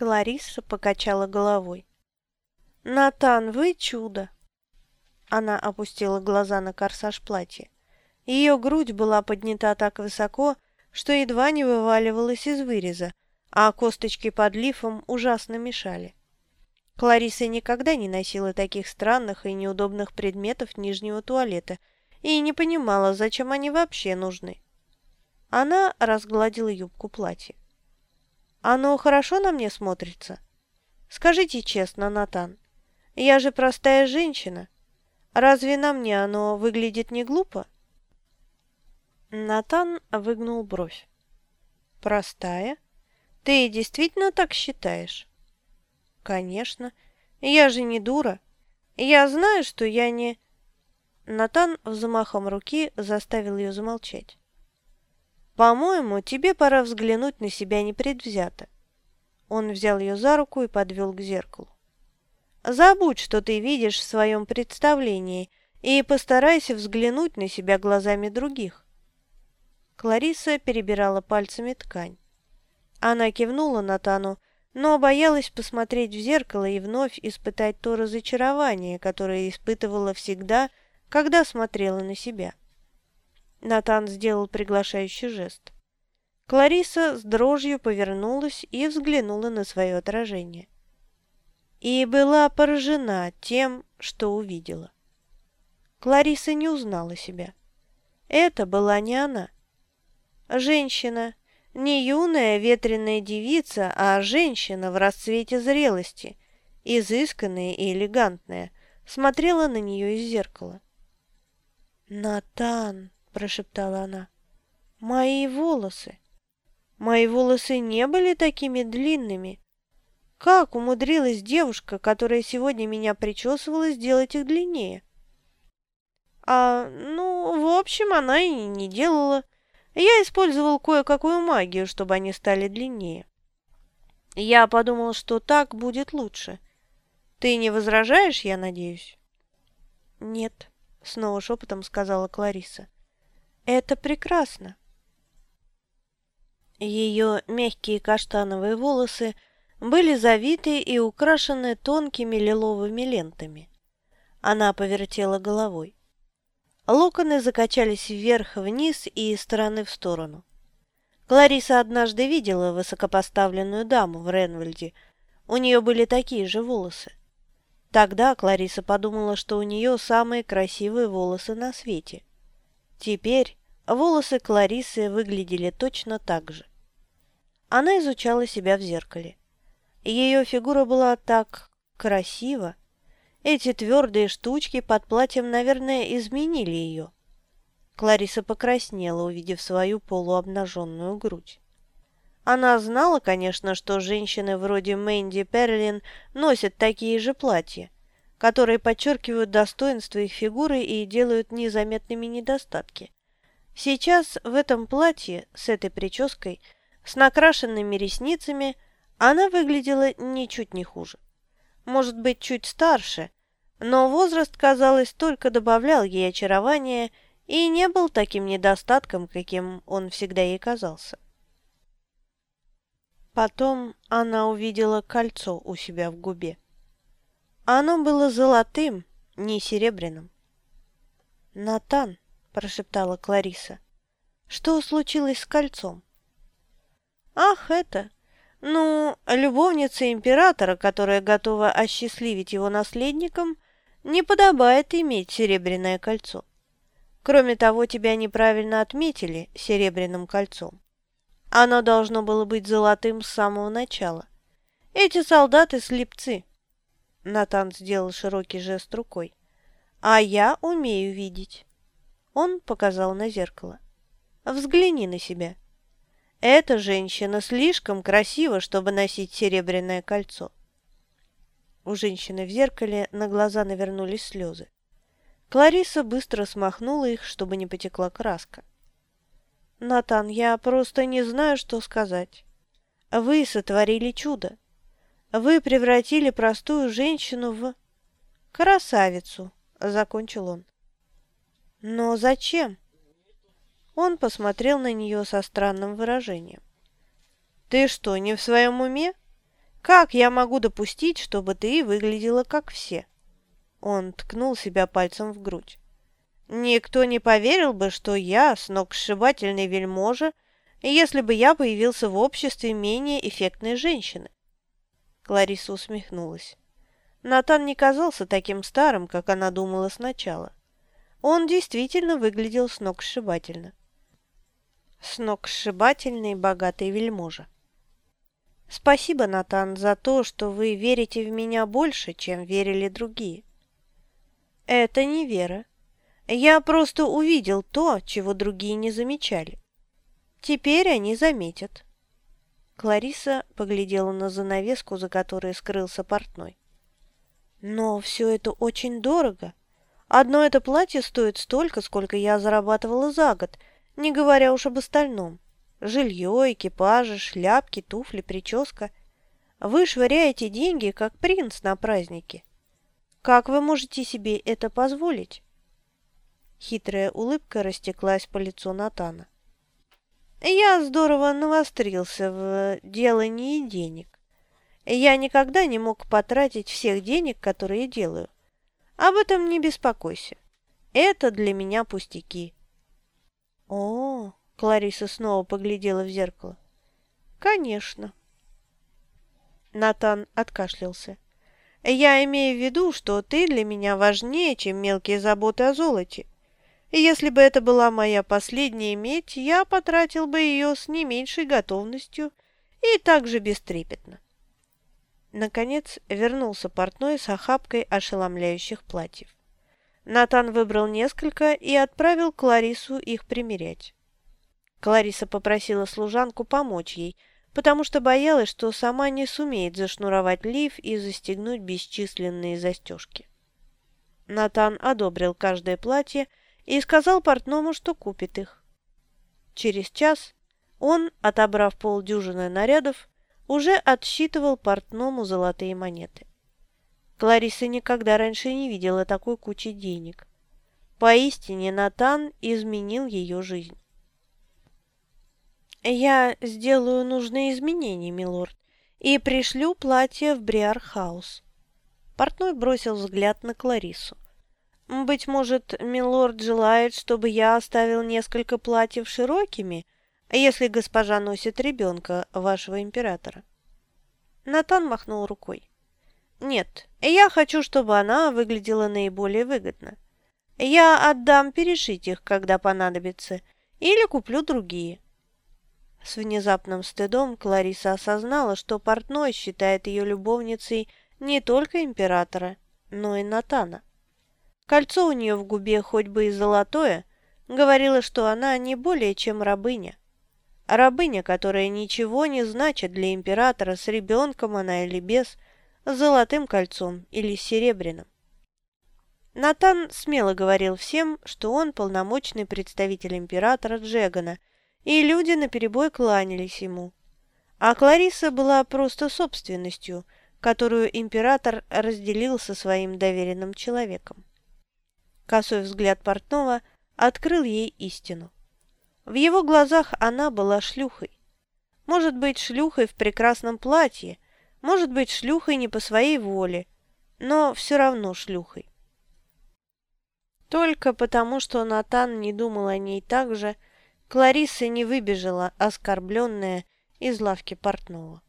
Кларисса покачала головой. «Натан, вы чудо!» Она опустила глаза на корсаж платья. Ее грудь была поднята так высоко, что едва не вываливалась из выреза, а косточки под лифом ужасно мешали. Клариса никогда не носила таких странных и неудобных предметов нижнего туалета и не понимала, зачем они вообще нужны. Она разгладила юбку платья. «Оно хорошо на мне смотрится?» «Скажите честно, Натан, я же простая женщина. Разве на мне оно выглядит не глупо?» Натан выгнул бровь. «Простая? Ты действительно так считаешь?» «Конечно. Я же не дура. Я знаю, что я не...» Натан взмахом руки заставил ее замолчать. «По-моему, тебе пора взглянуть на себя непредвзято». Он взял ее за руку и подвел к зеркалу. Забудь, что ты видишь в своем представлении, и постарайся взглянуть на себя глазами других. Клариса перебирала пальцами ткань. Она кивнула Натану, но боялась посмотреть в зеркало и вновь испытать то разочарование, которое испытывала всегда, когда смотрела на себя. Натан сделал приглашающий жест. Клариса с дрожью повернулась и взглянула на свое отражение и была поражена тем, что увидела. Клариса не узнала себя. Это была не она. Женщина, не юная ветреная девица, а женщина в расцвете зрелости, изысканная и элегантная, смотрела на нее из зеркала. «Натан!» – прошептала она. «Мои волосы! Мои волосы не были такими длинными, как умудрилась девушка, которая сегодня меня причесывала, сделать их длиннее? А, ну, в общем, она и не делала. Я использовал кое-какую магию, чтобы они стали длиннее. Я подумал, что так будет лучше. Ты не возражаешь, я надеюсь? Нет, снова шепотом сказала Клариса. Это прекрасно. Ее мягкие каштановые волосы – были завиты и украшены тонкими лиловыми лентами. Она повертела головой. Локоны закачались вверх-вниз и из стороны в сторону. Клариса однажды видела высокопоставленную даму в Ренвальде. У нее были такие же волосы. Тогда Клариса подумала, что у нее самые красивые волосы на свете. Теперь волосы Кларисы выглядели точно так же. Она изучала себя в зеркале. Ее фигура была так красива. Эти твердые штучки под платьем, наверное, изменили ее. Клариса покраснела, увидев свою полуобнаженную грудь. Она знала, конечно, что женщины вроде Мэнди Перлин носят такие же платья, которые подчеркивают достоинство их фигуры и делают незаметными недостатки. Сейчас в этом платье с этой прической, с накрашенными ресницами – она выглядела ничуть не хуже. Может быть, чуть старше, но возраст, казалось, только добавлял ей очарования и не был таким недостатком, каким он всегда ей казался. Потом она увидела кольцо у себя в губе. Оно было золотым, не серебряным. «Натан», — прошептала Клариса, — «что случилось с кольцом?» «Ах, это!» Ну, любовница императора, которая готова осчастливить его наследником, не подобает иметь серебряное кольцо. Кроме того, тебя неправильно отметили серебряным кольцом. Оно должно было быть золотым с самого начала. Эти солдаты слепцы. Натан сделал широкий жест рукой. А я умею видеть. Он показал на зеркало. Взгляни на себя. Эта женщина слишком красива, чтобы носить серебряное кольцо. У женщины в зеркале на глаза навернулись слезы. Клариса быстро смахнула их, чтобы не потекла краска. «Натан, я просто не знаю, что сказать. Вы сотворили чудо. Вы превратили простую женщину в... красавицу», — закончил он. «Но зачем?» Он посмотрел на нее со странным выражением. «Ты что, не в своем уме? Как я могу допустить, чтобы ты выглядела как все?» Он ткнул себя пальцем в грудь. «Никто не поверил бы, что я сногсшибательный вельможа, если бы я появился в обществе менее эффектной женщины». Клариса усмехнулась. Натан не казался таким старым, как она думала сначала. Он действительно выглядел сногсшибательно. Сногсшибательный богатый вельможа. Спасибо, Натан, за то, что вы верите в меня больше, чем верили другие. Это не вера. Я просто увидел то, чего другие не замечали. Теперь они заметят. Клариса поглядела на занавеску, за которой скрылся портной. Но все это очень дорого. Одно это платье стоит столько, сколько я зарабатывала за год, не говоря уж об остальном. Жилье, экипажи, шляпки, туфли, прическа. Вы швыряете деньги, как принц на празднике. Как вы можете себе это позволить?» Хитрая улыбка растеклась по лицу Натана. «Я здорово навострился в делании денег. Я никогда не мог потратить всех денег, которые делаю. Об этом не беспокойся. Это для меня пустяки». «О, Клариса снова поглядела в зеркало. «Конечно». Натан откашлялся. «Я имею в виду, что ты для меня важнее, чем мелкие заботы о золоте. И если бы это была моя последняя медь, я потратил бы ее с не меньшей готовностью и также бестрепетно». Наконец вернулся портной с охапкой ошеломляющих платьев. Натан выбрал несколько и отправил Кларису их примерять. Клариса попросила служанку помочь ей, потому что боялась, что сама не сумеет зашнуровать лиф и застегнуть бесчисленные застежки. Натан одобрил каждое платье и сказал портному, что купит их. Через час он, отобрав полдюжины нарядов, уже отсчитывал портному золотые монеты. Клариса никогда раньше не видела такой кучи денег. Поистине Натан изменил ее жизнь. «Я сделаю нужные изменения, милорд, и пришлю платье в Бриархаус». Портной бросил взгляд на Кларису. «Быть может, милорд желает, чтобы я оставил несколько платьев широкими, если госпожа носит ребенка вашего императора?» Натан махнул рукой. «Нет, я хочу, чтобы она выглядела наиболее выгодно. Я отдам перешить их, когда понадобится, или куплю другие». С внезапным стыдом Клариса осознала, что портной считает ее любовницей не только императора, но и Натана. Кольцо у нее в губе, хоть бы и золотое, говорило, что она не более чем рабыня. Рабыня, которая ничего не значит для императора, с ребенком она или без, с золотым кольцом или серебряным. Натан смело говорил всем, что он полномочный представитель императора Джегана – и люди наперебой кланялись ему. А Клариса была просто собственностью, которую император разделил со своим доверенным человеком. Косой взгляд портного открыл ей истину. В его глазах она была шлюхой. Может быть, шлюхой в прекрасном платье, может быть, шлюхой не по своей воле, но все равно шлюхой. Только потому, что Натан не думал о ней так же, Клариса не выбежала, оскорбленная, из лавки портного.